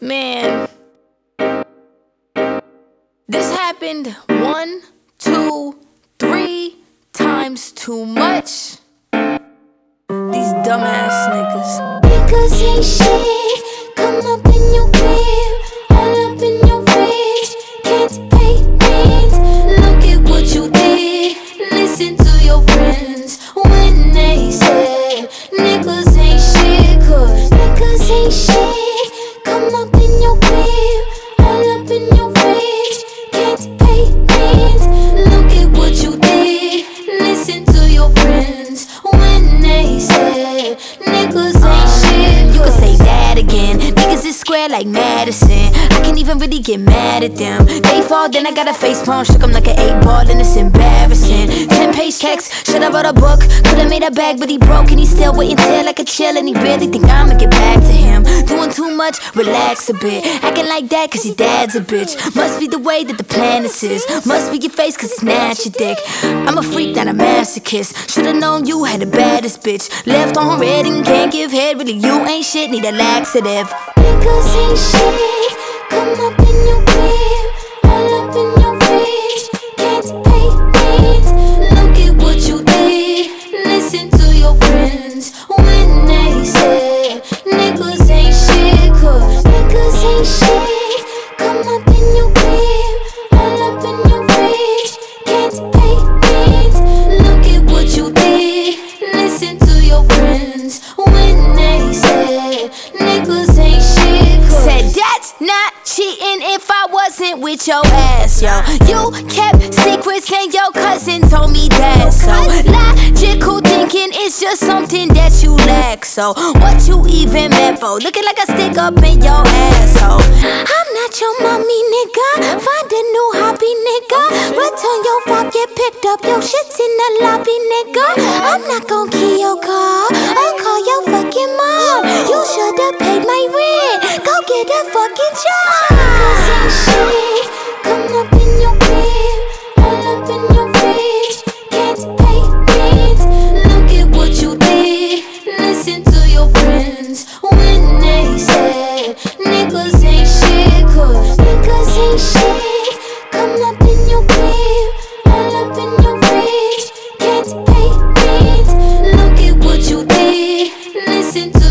Man, this happened one, two, three times too much. These dumbass niggas. Niggas ain't shit. Square like Madison. I can't even really get mad at them. They fall, then I got a face palm. Shook 'em like an eight ball, and it's embarrassing. Ten page checks, should've wrote a book. Could've made a bag, but he broke, and he still waiting till like a chill. And he really think I'ma get back to him. Doing too much, relax a bit. Acting like that, cause your dad's a bitch. Must be the way that the planet is. Must be your face, cause snatch your dick. I'm a freak, not a masochist. Should've known you had the baddest bitch. Left on red and can't give head. Really, you ain't shit, need a laxative. Niggas ain't shit. Come up in your cheating if I wasn't with your ass, yo. You kept secrets and your cousin told me that, so logical thinking is just something that you lack. So what you even meant for? Looking like a stick up in your asshole. I'm not your mommy, nigga. Find a new hobby, nigga. Return your vibe, get picked up. Your shit's in the lobby, nigga. I'm not gonna kill your car. I'll call your fucking mom. You should've paid my rent. Go get a fucking job. niggas ain't shit, cause niggas ain't shit. Come up in your crib, all up in your fridge. Can't pay rent, look at what you did. Listen to